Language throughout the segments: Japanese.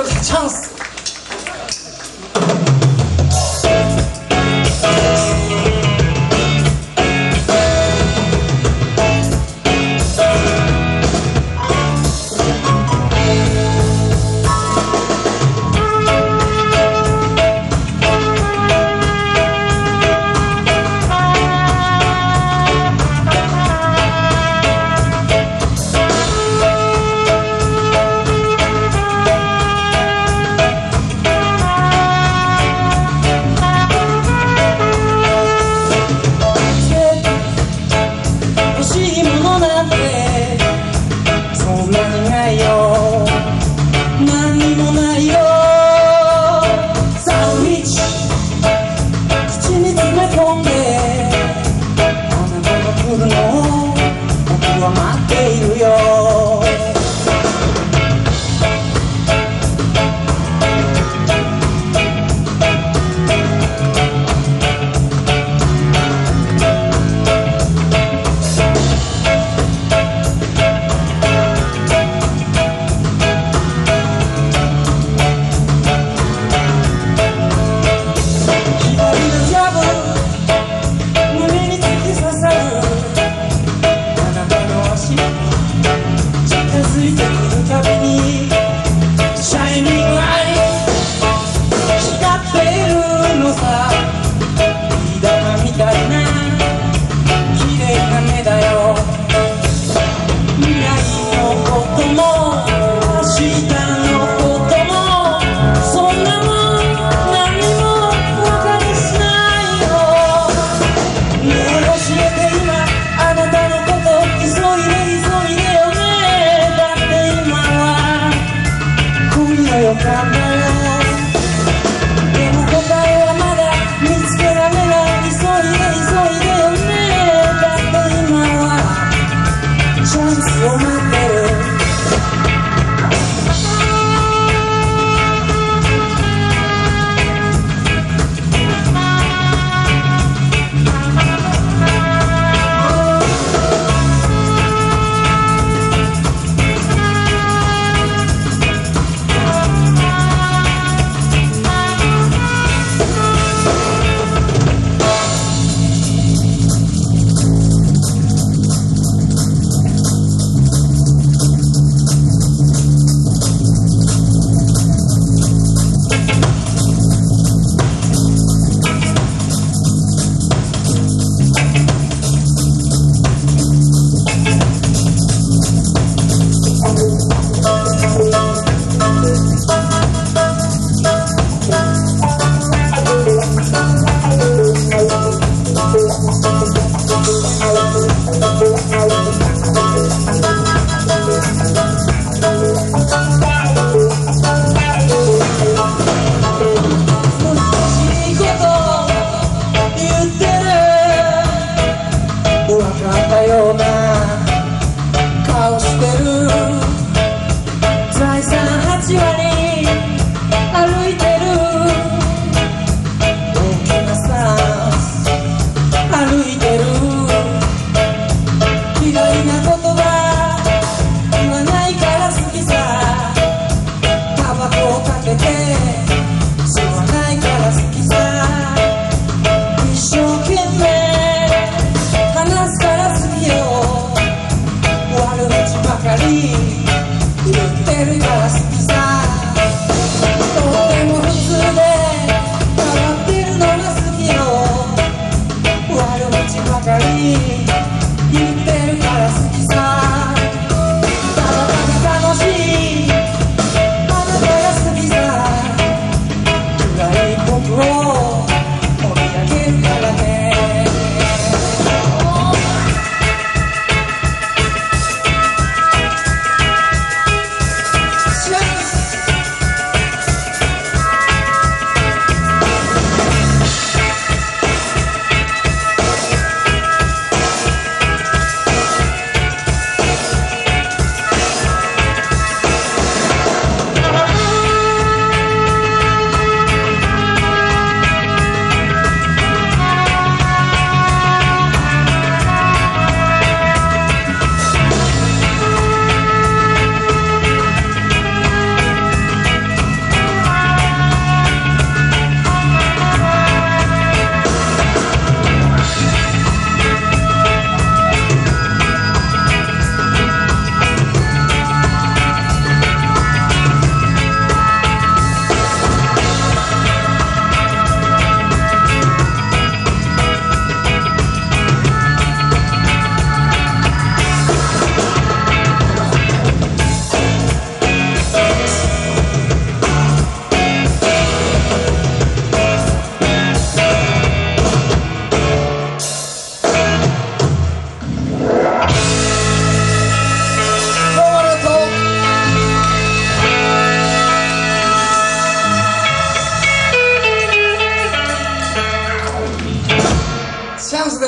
ドルは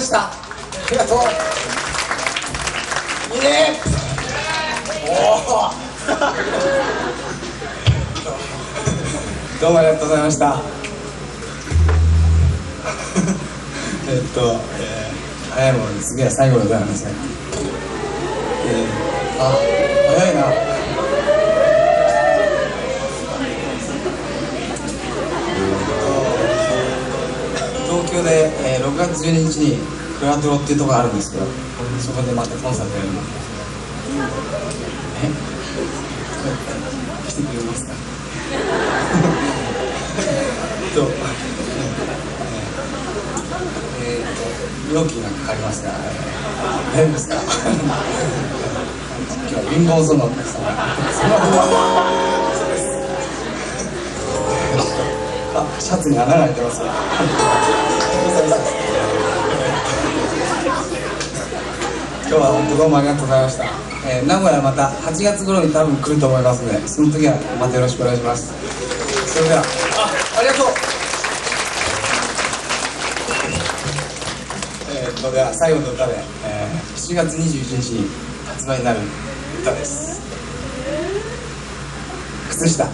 した。ありがとういいね。おお どうもありがとうございました。えっと、えー、早いもので次は最後でございますね。えー、あ早いな。月12日にクラトロっていうところがあるんですけどそこでまたコンサートやるの。え？来てくれますか？とえー、と料金がかかりますが大丈夫ですか？今日は貧乏そうなお客様。あシャツに穴が開いてますよ今日は本当どうもありがとうございました、えー名古屋また8月頃に多分来ると思いますのでその時はまたよろしくお願いします。それではあありがとう。えー、っとでは最後の歌で、えー7月21日に発売になる歌です。靴下。